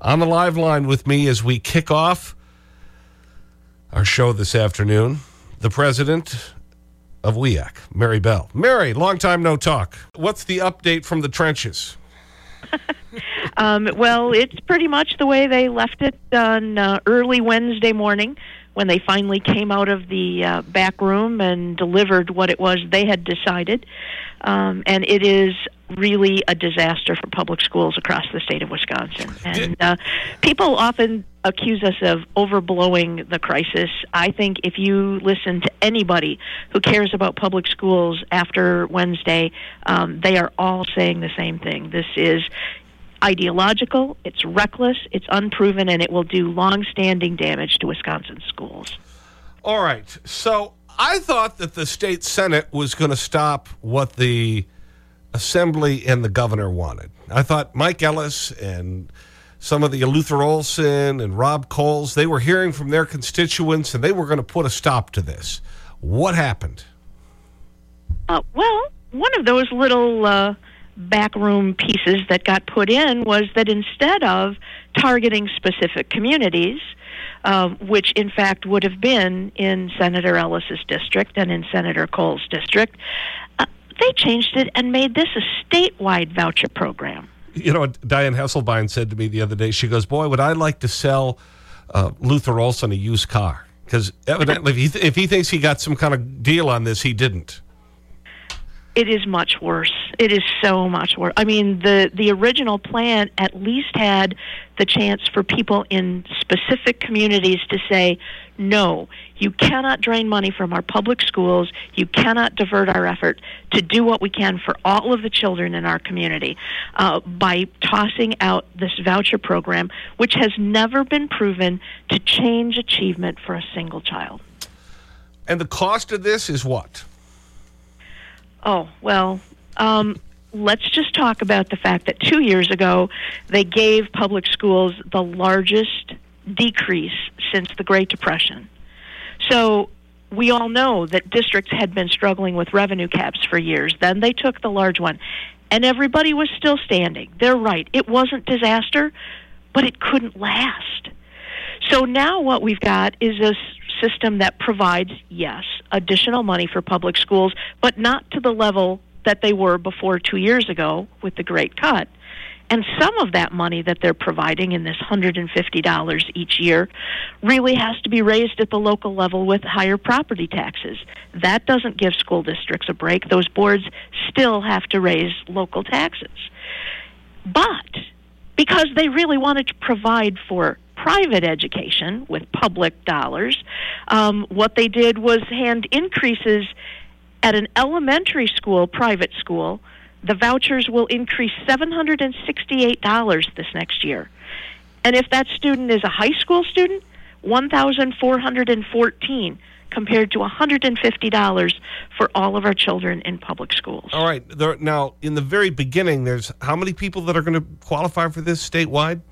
On the live line with me as we kick off our show this afternoon, the president of WEAC, Mary Bell. Mary, long time no talk. What's the update from the trenches? um, well, it's pretty much the way they left it on uh, early Wednesday morning when they finally came out of the uh, back room and delivered what it was they had decided. Um, and it is really a disaster for public schools across the state of Wisconsin. And uh, people often accuse us of overblowing the crisis. I think if you listen to anybody who cares about public schools after Wednesday, um, they are all saying the same thing. This is ideological, it's reckless, it's unproven, and it will do long-standing damage to Wisconsin schools. All right. So I thought that the state Senate was going to stop what the Assembly and the governor wanted. I thought Mike Ellis and some of the Luther Olsen and Rob Cowles, they were hearing from their constituents and they were going to put a stop to this. What happened? Uh, well, one of those little uh, backroom pieces that got put in was that instead of targeting specific communities, um, which in fact would have been in Senator Ellis's district and in Senator Cowles' district, uh, they changed it and made this a statewide voucher program. You know, Diane Hesselbein said to me the other day, she goes, Boy, would I like to sell uh, Luther Olsen a used car? Because evidently, if he, if he thinks he got some kind of deal on this, he didn't. It is much worse. It is so much worse. I mean, the the original plan at least had the chance for people in specific communities to say, "No, you cannot drain money from our public schools. You cannot divert our effort to do what we can for all of the children in our community uh, by tossing out this voucher program, which has never been proven to change achievement for a single child." And the cost of this is what? Oh, well, um, let's just talk about the fact that two years ago they gave public schools the largest decrease since the Great Depression. So we all know that districts had been struggling with revenue caps for years. Then they took the large one, and everybody was still standing. They're right. It wasn't disaster, but it couldn't last. So now what we've got is a system that provides, yes, additional money for public schools, but not to the level that they were before two years ago with the Great Cut. And some of that money that they're providing in this $150 each year really has to be raised at the local level with higher property taxes. That doesn't give school districts a break. Those boards still have to raise local taxes. But because they really wanted to provide for private education with public dollars, um, what they did was hand increases at an elementary school, private school. The vouchers will increase $768 this next year. And if that student is a high school student, 1414 compared to $150 for all of our children in public schools. All right. There, now, in the very beginning, there's how many people that are going to qualify for this statewide?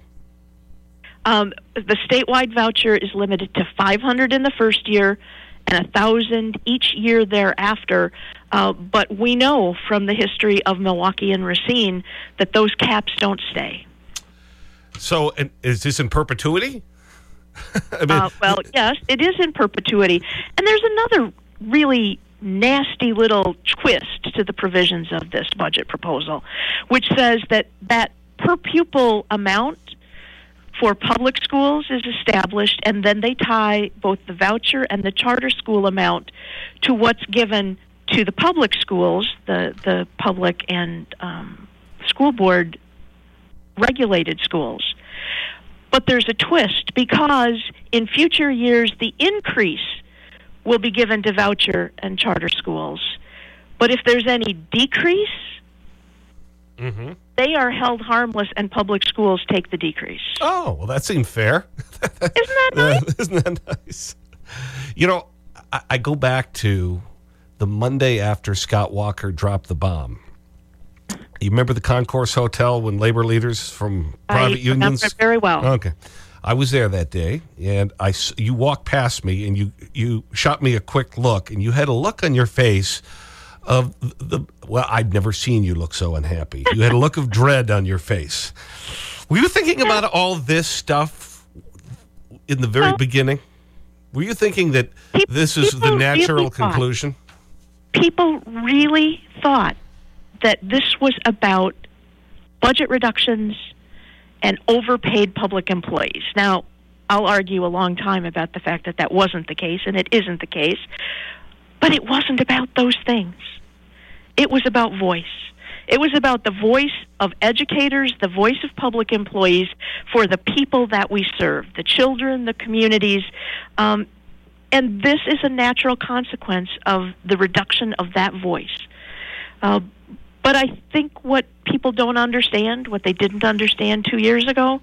Um, the statewide voucher is limited to 500 in the first year and thousand each year thereafter. Uh, but we know from the history of Milwaukee and Racine that those caps don't stay. So, is this in perpetuity? I mean, uh, well, yes, it is in perpetuity. And there's another really nasty little twist to the provisions of this budget proposal, which says that that per pupil amount for public schools is established, and then they tie both the voucher and the charter school amount to what's given to the public schools, the the public and um, school board regulated schools. But there's a twist because in future years the increase will be given to voucher and charter schools. But if there's any decrease, mm -hmm they are held harmless and public schools take the decrease. Oh, well, that seems fair. Isn't that nice? isn't that nice? You know, I, I, go back to the Monday after Scott Walker dropped the bomb. You remember the Concourse Hotel when labor leaders from private I unions? very well. Okay. I was there that day, and I, you walked past me, and you, you shot me a quick look, and you had a look on your face of the, well, I'd never seen you look so unhappy. You had a look of dread on your face. Were you thinking about all this stuff in the very Well- beginning? Were you thinking that Peop- this is the natural really thought- conclusion? people really thought that this was about budget reductions and overpaid public employees. Now, I'll argue a long time about the fact that that wasn't the case, and it isn't the case. But it wasn't about those things. It was about voice. It was about the voice of educators, the voice of public employees for the people that we serve, the children, the communities. Um, and this is a natural consequence of the reduction of that voice. Uh, but I think what people don't understand, what they didn't understand two years ago,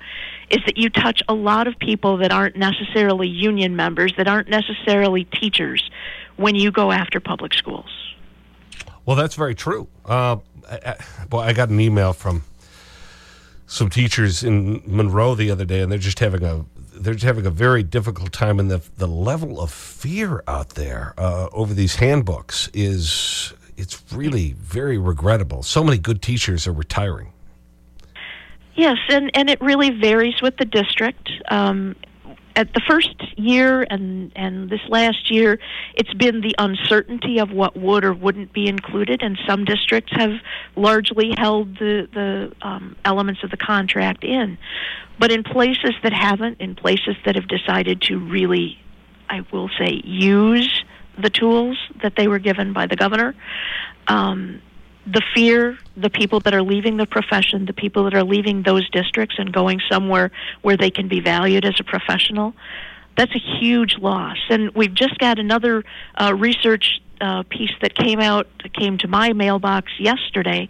is that you touch a lot of people that aren't necessarily union members, that aren't necessarily teachers, when you go after public schools. Well, that's very true. Uh, I, I, well, I got an email from some teachers in Monroe the other day, and they're just having a they're just having a very difficult time. And the the level of fear out there uh, over these handbooks is it's really very regrettable. So many good teachers are retiring. Yes, and, and it really varies with the district. Um, at the first year and, and this last year, it's been the uncertainty of what would or wouldn't be included, and some districts have largely held the, the um, elements of the contract in. But in places that haven't, in places that have decided to really, I will say, use the tools that they were given by the governor, um, the fear, the people that are leaving the profession, the people that are leaving those districts and going somewhere where they can be valued as a professional, that's a huge loss. And we've just got another uh, research uh, piece that came out, came to my mailbox yesterday,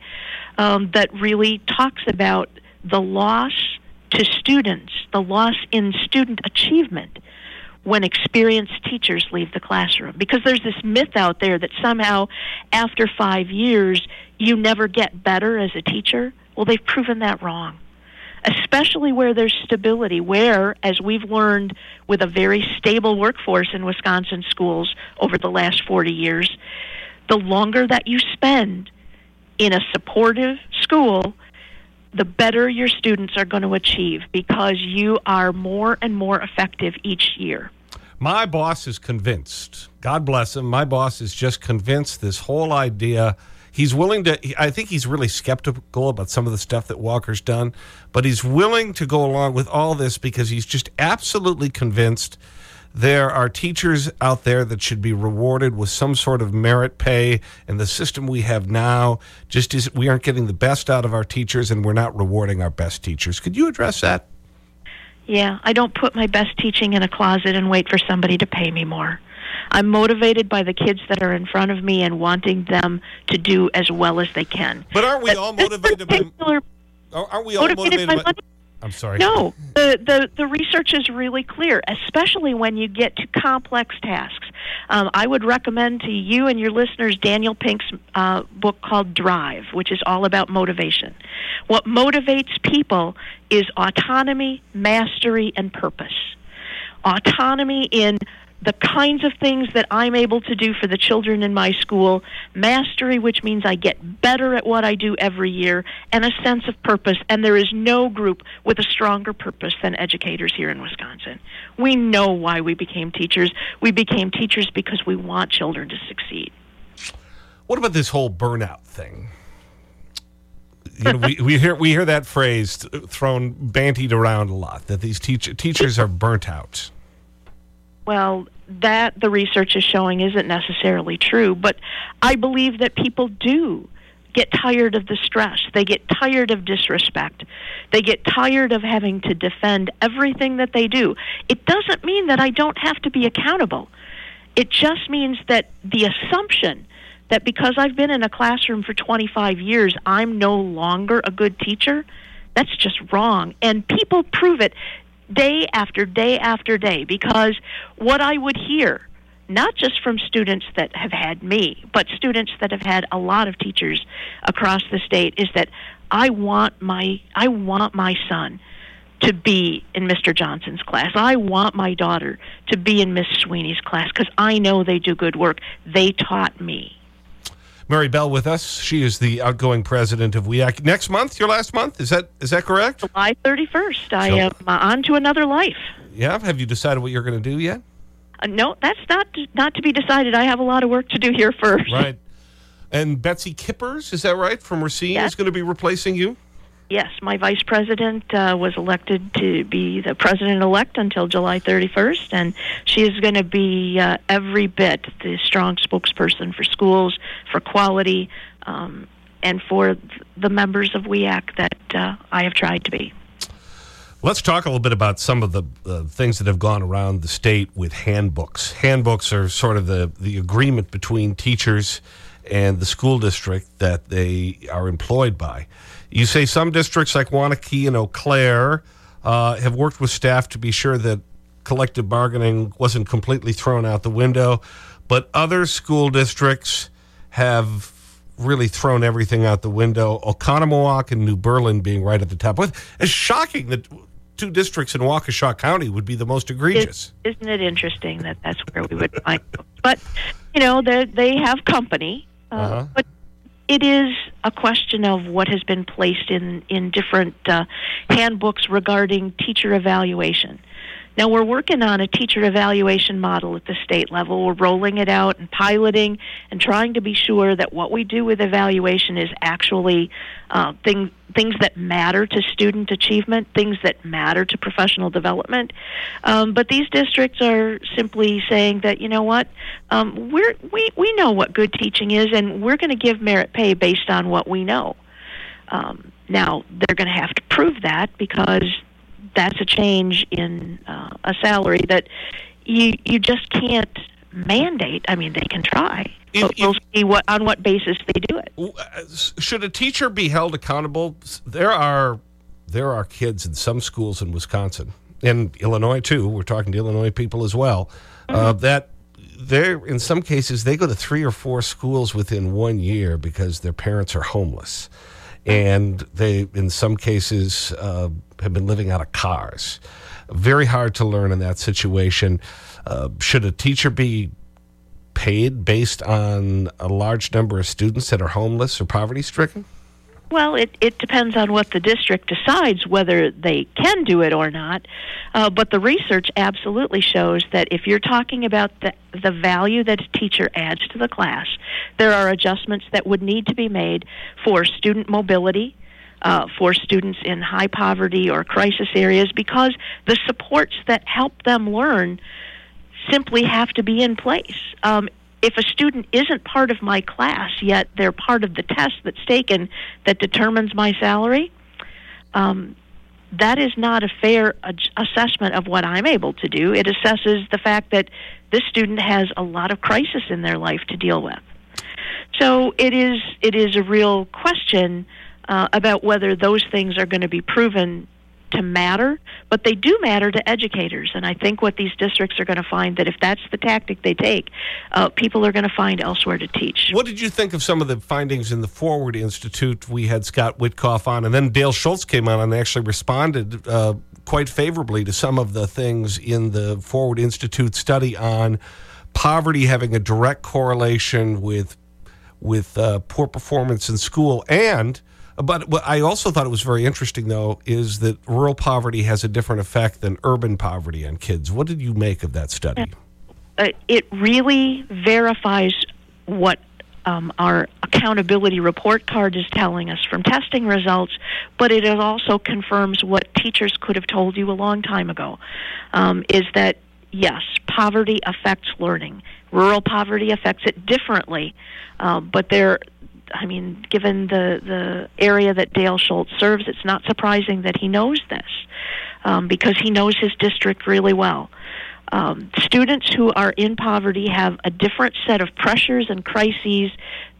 um, that really talks about the loss to students, the loss in student achievement when experienced teachers leave the classroom. Because there's this myth out there that somehow after five years you never get better as a teacher. Well, they've proven that wrong. Especially where there's stability, where, as we've learned with a very stable workforce in Wisconsin schools over the last 40 years, the longer that you spend in a supportive school, the better your students are going to achieve because you are more and more effective each year. My boss is convinced. God bless him. My boss is just convinced this whole idea. He's willing to, I think he's really skeptical about some of the stuff that Walker's done, but he's willing to go along with all this because he's just absolutely convinced there are teachers out there that should be rewarded with some sort of merit pay, and the system we have now just is we aren't getting the best out of our teachers and we're not rewarding our best teachers. Could you address that? Yeah, I don't put my best teaching in a closet and wait for somebody to pay me more. I'm motivated by the kids that are in front of me and wanting them to do as well as they can. But aren't we But all motivated by, aren't we all motivated motivated by by, money? I'm sorry. No, the, the, the research is really clear, especially when you get to complex tasks. Um, I would recommend to you and your listeners Daniel Pink's uh, book called Drive, which is all about motivation. What motivates people is autonomy, mastery, and purpose. Autonomy in the kinds of things that I'm able to do for the children in my school, mastery, which means I get better at what I do every year, and a sense of purpose. And there is no group with a stronger purpose than educators here in Wisconsin. We know why we became teachers. We became teachers because we want children to succeed. What about this whole burnout thing? You know, we, we, hear, we hear that phrase thrown, bantied around a lot, that these teach, teachers are burnt out. Well, that the research is showing isn't necessarily true, but I believe that people do get tired of the stress. They get tired of disrespect. They get tired of having to defend everything that they do. It doesn't mean that I don't have to be accountable. It just means that the assumption that because I've been in a classroom for 25 years, I'm no longer a good teacher, that's just wrong. And people prove it day after day after day because what I would hear, not just from students that have had me, but students that have had a lot of teachers across the state, is that I want my I want my son to be in Mr. Johnson's class. I want my daughter to be in Miss Sweeney's class because I know they do good work. They taught me. Mary Bell with us. She is the outgoing president of WEAC. Next month, your last month, is that, is that correct? July 31st. I am uh, on to another life. Yeah. Have you decided what you're going to do yet? Uh, no, that's not, not to be decided. I have a lot of work to do here first. Right. And Betsy Kippers, is that right, from Racine, Yes. is going to be replacing you? Yes, my vice president uh, was elected to be the president elect until July 31st, and she is going to be uh, every bit the strong spokesperson for schools, for quality, um, and for the members of WEAC that uh, I have tried to be. Let's talk a little bit about some of the things that have gone around the state with handbooks. Handbooks are sort of the, the agreement between teachers and the school district that they are employed by. You say some districts like Waunakee and Eau Claire uh, have worked with staff to be sure that collective bargaining wasn't completely thrown out the window, but other school districts have really thrown everything out the window. Oconomowoc and New Berlin being right at the top. It's shocking that two districts in Waukesha County would be the most egregious. Isn't it interesting that that's where we would find them? But, you know, they they have company. Uh, Uh-huh. But it is a question of what has been placed in, in different uh, handbooks regarding teacher evaluation. Now, we're working on a teacher evaluation model at the state level. We're rolling it out and piloting and trying to be sure that what we do with evaluation is actually uh, thing, things that matter to student achievement, things that matter to professional development. Um, but these districts are simply saying that, you know what, um, we're, we, we know what good teaching is, and we're going to give merit pay based on what we know. Um, now, they're going to have to prove that because that's a change in uh, a salary that you you just can't mandate. I mean, they can try, If- but we'll see what on what basis they do it. Uh, Should a teacher be held accountable? There are, there are kids in some schools in Wisconsin, and Illinois too, we're talking to Illinois people as well, uh, that they're, in some cases, they go to three or four schools within one year because their parents are homeless. And they, in some cases, uh, have been living out of cars. Very hard to learn in that situation. Uh, should a teacher be paid based on a large number of students that are homeless or poverty stricken? Well, it, it depends on what the district decides whether they can do it or not. Uh, but the research absolutely shows that if you're talking about the, the value that a teacher adds to the class, there are adjustments that would need to be made for student mobility, uh, for students in high poverty or crisis areas, because the supports that help them learn simply have to be in place. Um, if a student isn't part of my class yet they're part of the test that's taken that determines my salary, um, that is not a fair assessment of what I'm able to do. It assesses the fact that this student has a lot of crisis in their life to deal with. So it is it is a real question uh, about whether those things are going to be proven to matter, but they do matter to educators. And I think what these districts are going to find that if that's the tactic they take, uh, people are going to find elsewhere to teach. What did you think of some of the findings in the Forward Institute? We had Scott Wittkopf on, and then Dale Schultz came on and actually responded uh, quite favorably to some of the things in the Forward Institute study on poverty having a direct correlation with, with uh, poor performance in school and but what I also thought it was very interesting, though, is that rural poverty has a different effect than urban poverty on kids. What did you make of that study? uh, it really verifies what um, our accountability report card is telling us from testing results, but it also confirms what teachers could have told you a long time ago um, is that yes, poverty affects learning. Rural poverty affects it differently, uh, but there. I mean, given the, the area that Dale Schultz serves, it's not surprising that he knows this um, because he knows his district really well. Um, students who are in poverty have a different set of pressures and crises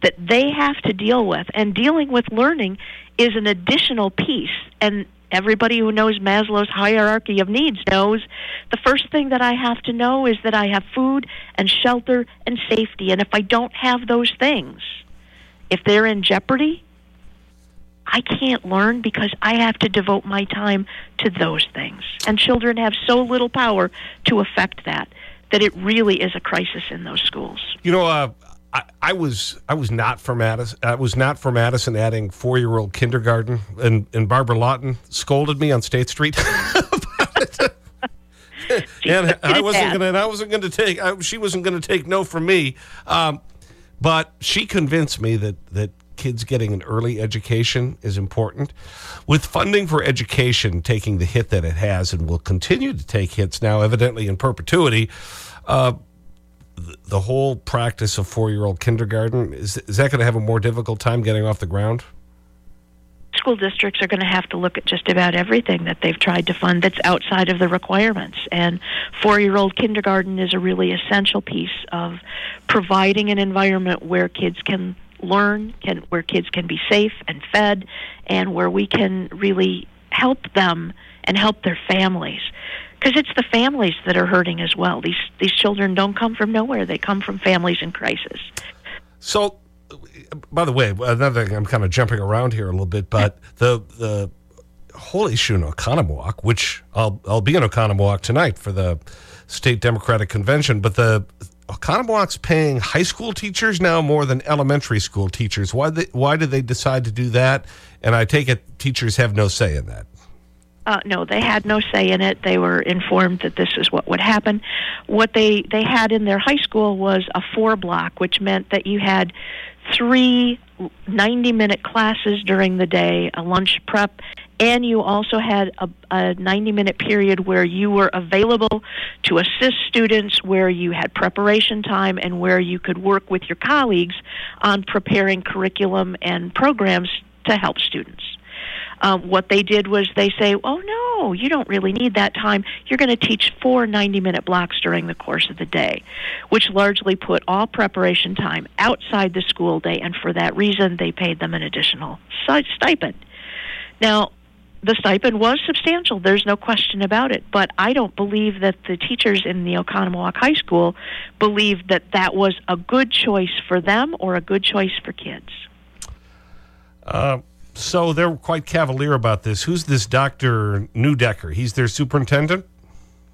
that they have to deal with, and dealing with learning is an additional piece. And everybody who knows Maslow's hierarchy of needs knows the first thing that I have to know is that I have food and shelter and safety. And if I don't have those things, if they're in jeopardy, I can't learn because I have to devote my time to those things. And children have so little power to affect that that it really is a crisis in those schools. You know, uh, I, I, was I was not for Madison. I was not for Madison adding four year old kindergarten, and and Barbara Lawton scolded me on State Street. and I wasn't going to. I wasn't going to take. I, she wasn't going to take no from me. Um, but she convinced me that that kids getting an early education is important. With funding for education taking the hit that it has and will continue to take hits now, evidently in perpetuity, uh, the whole practice of four-year-old kindergarten, is, is that going to have a more difficult time getting off the ground? School districts are going to have to look at just about everything that they've tried to fund that's outside of the requirements. And four year old kindergarten is a really essential piece of providing an environment where kids can learn, can, where kids can be safe and fed, and where we can really help them and help their families. Because it's the families that are hurting as well. These these children don't come from nowhere; they come from families in crisis. So, by the way, another thing, I'm kind of jumping around here a little bit, but the the whole issue in Oconomowoc, which I'll I'll be in Oconomowoc tonight for the state Democratic convention, but the Oconomowoc's paying high school teachers now more than elementary school teachers. Why, they, why did they decide to do that? And I take it teachers have no say in that. Uh, no, they had no say in it. They were informed that this is what would happen. What they, they had in their high school was a four block, which meant that you had three 90 minute classes during the day, a lunch prep, and you also had a, a 90 minute period where you were available to assist students, where you had preparation time, and where you could work with your colleagues on preparing curriculum and programs to help students. Um, what they did was they say, oh no, you don't really need that time. You're going to teach four 90 minute blocks during the course of the day, which largely put all preparation time outside the school day, and for that reason, they paid them an additional stipend. Now, the stipend was substantial. There's no question about it. But I don't believe that the teachers in the Oconomowoc High School believed that that was a good choice for them or a good choice for kids. Uh, so they're quite cavalier about this. Who's this Dr. Neudecker? He's their superintendent?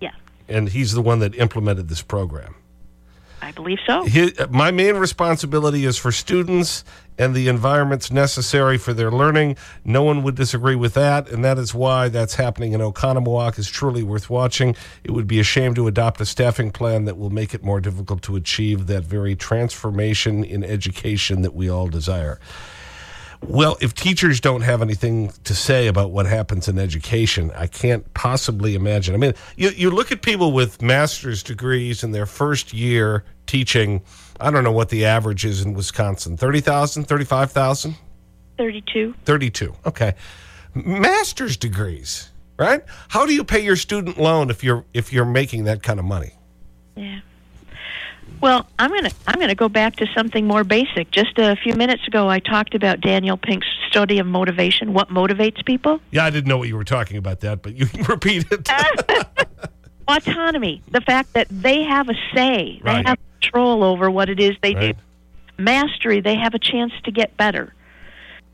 Yeah. And he's the one that implemented this program. I believe so. His, uh, my main responsibility is for students and the environments necessary for their learning. No one would disagree with that, and that is why that's happening in Oconomowoc is truly worth watching. It would be a shame to adopt a staffing plan that will make it more difficult to achieve that very transformation in education that we all desire. Well, if teachers don't have anything to say about what happens in education, I can't possibly imagine. I mean, you, you look at people with master's degrees in their first year teaching, I don't know what the average is in Wisconsin 30,000, 35,000? 32. 32, okay. Master's degrees, right? How do you pay your student loan if you're, if you're making that kind of money? Yeah. Well, I'm going to I'm going to go back to something more basic. Just a few minutes ago, I talked about Daniel Pink's study of motivation. What motivates people? Yeah, I didn't know what you were talking about that, but you can repeat it. Autonomy, the fact that they have a say, they have control over what it is they right. do. Mastery, they have a chance to get better.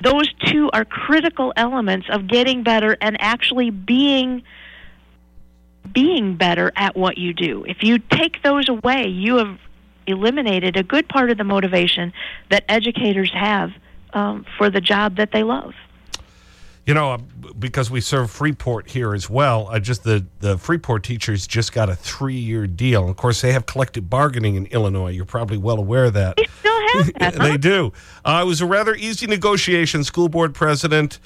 Those two are critical elements of getting better and actually being being better at what you do. If you take those away, you have eliminated a good part of the motivation that educators have um, for the job that they love. You know, uh, because we serve Freeport here as well, I just the, the Freeport teachers just got a three year deal. Of course, they have collective bargaining in Illinois. You're probably well aware of that. They still have that. Huh? they do. Uh, it was a rather easy negotiation. School board president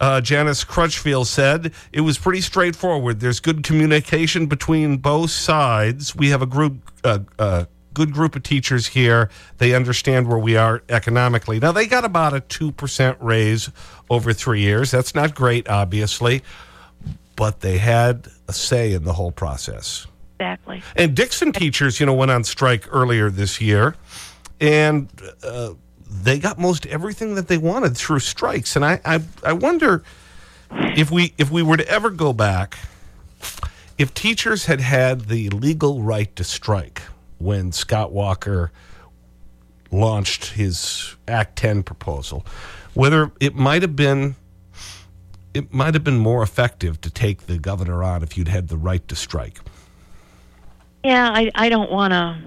uh, Janice Crutchfield said it was pretty straightforward. There's good communication between both sides. We have a group, uh, uh, good group of teachers here. They understand where we are economically. Now, they got about a 2% raise over three years. That's not great, obviously, but they had a say in the whole process. Exactly. And Dixon teachers, you know, went on strike earlier this year. And uh, they got most everything that they wanted through strikes. And I, I, I wonder if we, if we were to ever go back, if teachers had had the legal right to strike when Scott Walker launched his Act 10 proposal, whether it might have been it might have been more effective to take the governor on if you'd had the right to strike. Yeah, I, I don't want to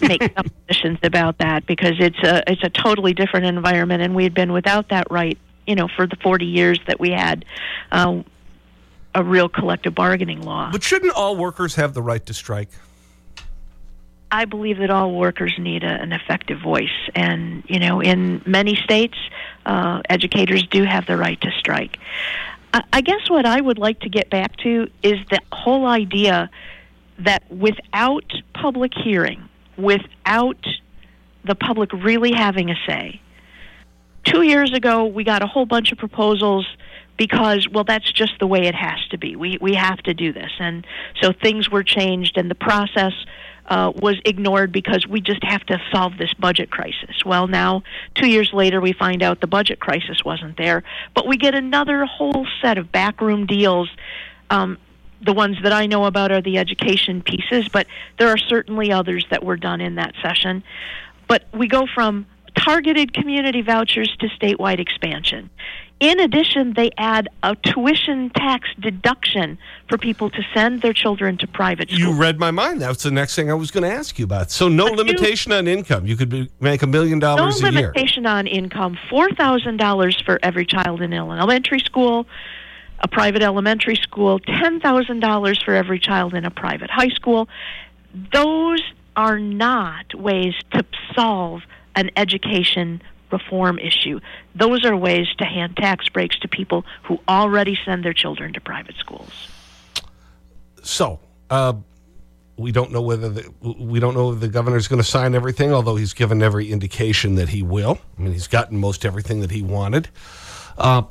make suppositions about that because it's a it's a totally different environment, and we had been without that right, you know, for the 40 years that we had. Uh, a real collective bargaining law. But shouldn't all workers have the right to strike? I believe that all workers need a, an effective voice. And, you know, in many states, uh, educators do have the right to strike. I, I guess what I would like to get back to is the whole idea that without public hearing, without the public really having a say, two years ago we got a whole bunch of proposals because well that's just the way it has to be we we have to do this and so things were changed and the process uh, was ignored because we just have to solve this budget crisis. Well, now, two years later, we find out the budget crisis wasn't there, but we get another whole set of backroom deals. Um, the ones that I know about are the education pieces, but there are certainly others that were done in that session. But we go from targeted community vouchers to statewide expansion. In addition, they add a tuition tax deduction for people to send their children to private schools. You read my mind. That's the next thing I was going to ask you about. So no but limitation on income. You could be, make a million dollars no a year. No limitation on income. $4,000 for every child in elementary school, a private elementary school, $10,000 for every child in a private high school. Those are not ways to solve an education reform issue. Those are ways to hand tax breaks to people who already send their children to private schools. So, uh, we don't know whether the, we don't know if the governor is going to sign everything, although he's given every indication that he will. I mean, he's gotten most everything that he wanted. Uh,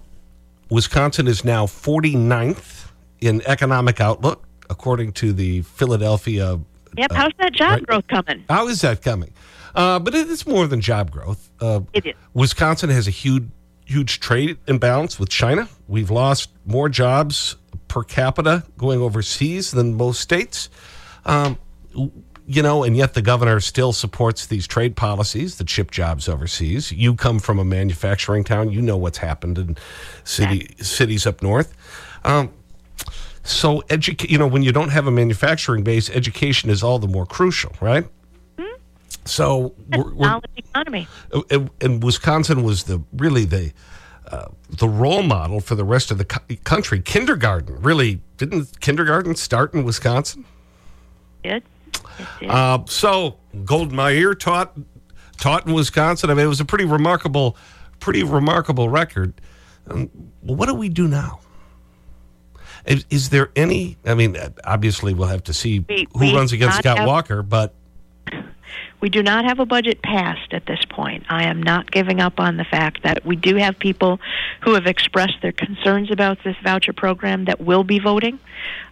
Wisconsin is now 49th in economic outlook, according to the Philadelphia. Yep. Uh, how's that job right? growth coming? How is that coming? Uh, but it's more than job growth. Uh, it is. Wisconsin has a huge, huge trade imbalance with China. We've lost more jobs per capita going overseas than most states. Um, you know, and yet the governor still supports these trade policies that ship jobs overseas. You come from a manufacturing town. You know what's happened in city, cities up north. Um, so, you know, when you don't have a manufacturing base, education is all the more crucial, right? So we're, we're, economy. And, and, Wisconsin was the really the uh, the role model for the rest of the country. Kindergarten really didn't kindergarten start in Wisconsin? It did. Uh, so Golda Meir taught taught in Wisconsin. I mean, it was a pretty remarkable, pretty remarkable record. Um, what do we do now? Is, is, there any? I mean, obviously we'll have to see we, who runs against Scott Walker, but we do not have a budget passed at this point. I am not giving up on the fact that we do have people who have expressed their concerns about this voucher program that will be voting.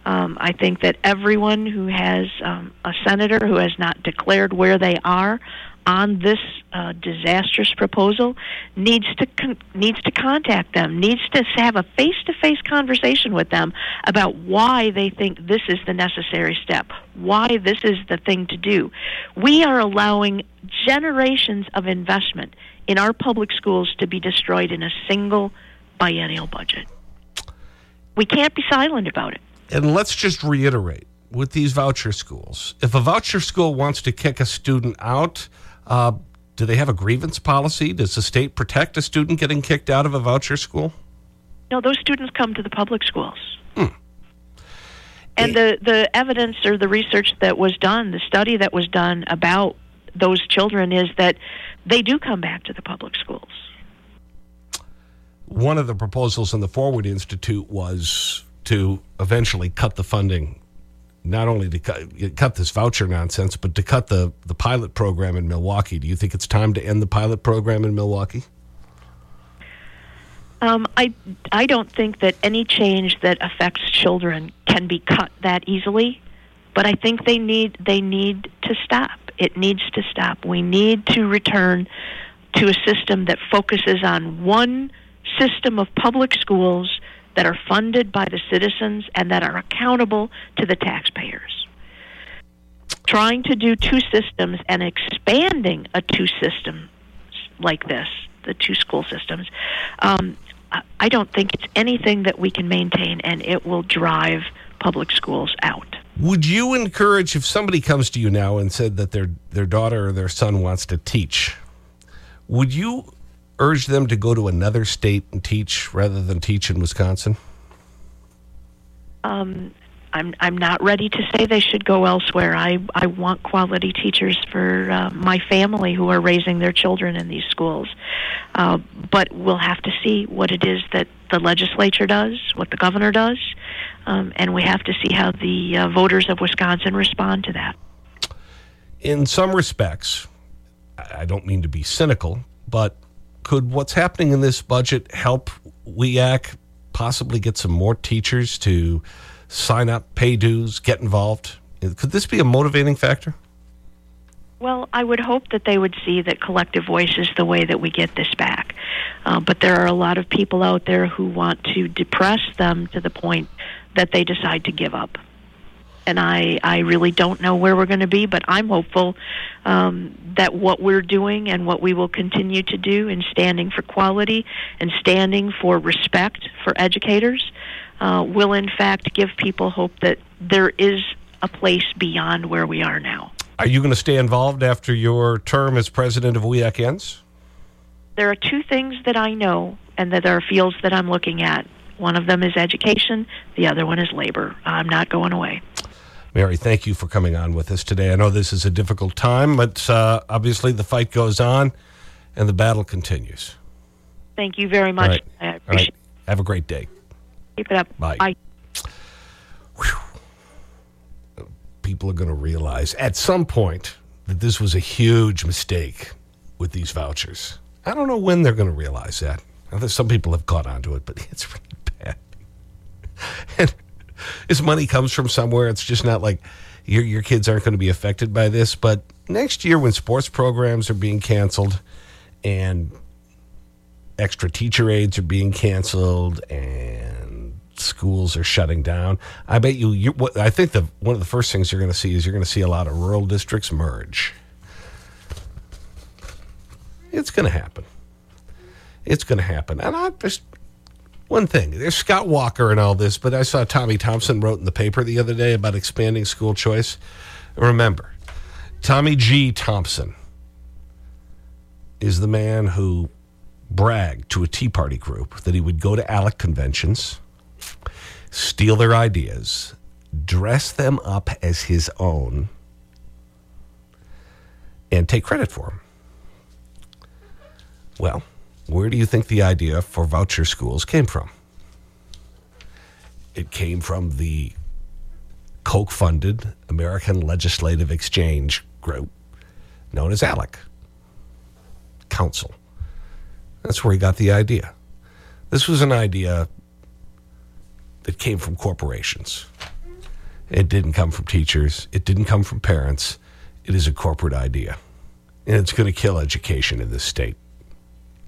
Um, I think that everyone who has um, a senator who has not declared where they are on this uh, disastrous proposal needs to con- needs to contact them, needs to have a face-to-face conversation with them about why they think this is the necessary step, why this is the thing to do. We are allowing generations of investment in our public schools to be destroyed in a single biennial budget. We can't be silent about it. And let's just reiterate with these voucher schools. If a voucher school wants to kick a student out, uh, do they have a grievance policy? Does the state protect a student getting kicked out of a voucher school? No, those students come to the public schools. Hmm. And the, the evidence or the research that was done, the study that was done about those children is that they do come back to the public schools. One of the proposals in the Forward Institute was to eventually cut the funding not only to cut, cut this voucher nonsense, but to cut the, the pilot program in Milwaukee. Do you think it's time to end the pilot program in Milwaukee? Um, I, I don't think that any change that affects children can be cut that easily, but I think they need, they need to stop. It needs to stop. We need to return to a system that focuses on one system of public schools that are funded by the citizens and that are accountable to the taxpayers. Trying to do two systems and expanding a two system like this, the two school systems, um, I don't think it's anything that we can maintain, and it will drive public schools out. Would you encourage, if somebody comes to you now and said that their, their daughter or their son wants to teach, would you urge them to go to another state and teach rather than teach in Wisconsin? Um, I'm I'm not ready to say they should go elsewhere. I I want quality teachers for uh, my family who are raising their children in these schools. Uh, but we'll have to see what it is that the legislature does, what the governor does, um, and we have to see how the uh, voters of Wisconsin respond to that. In some respects, I don't mean to be cynical, but could what's happening in this budget help WEAC possibly get some more teachers to sign up, pay dues, get involved? Could this be a motivating factor? Well, I would hope that they would see that collective voice is the way that we get this back. Uh, but there are a lot of people out there who want to depress them to the point that they decide to give up. And I, I really don't know where we're going to be, but I'm hopeful um, that what we're doing and what we will continue to do in standing for quality and standing for respect for educators uh, will, in fact, give people hope that there is a place beyond where we are now. Are you going to stay involved after your term as president of WEAC ends? There are two things that I know and that are fields that I'm looking at. One of them is education, the other one is labor. I'm not going away. Mary, thank you for coming on with us today. I know this is a difficult time, but uh, obviously the fight goes on and the battle continues. Thank you very much. I appreciate Have a great day. Keep it up. Bye. Bye. People are going to realize at some point that this was a huge mistake with these vouchers. I don't know when they're going to realize that. Some people have caught on to it, but it's really bad. And this money comes from somewhere. It's just not like your, your kids aren't going to be affected by this. But next year, when sports programs are being canceled and extra teacher aides are being canceled and schools are shutting down. I bet you, you what, I think the, one of the first things you're going to see is you're going to see a lot of rural districts merge. It's going to happen. It's going to happen. And I just, one thing, there's Scott Walker and all this, but I saw Tommy Thompson wrote in the paper the other day about expanding school choice. Remember, Tommy G. Thompson is the man who bragged to a Tea Party group that he would go to ALEC conventions, steal their ideas, dress them up as his own, and take credit for them. Well, where do you think the idea for voucher schools came from? It came from the Koch funded American Legislative Exchange Group, known as ALEC Council. That's where he got the idea. This was an idea that came from corporations. It didn't come from teachers. It didn't come from parents. It is a corporate idea. And it's going to kill education in this state.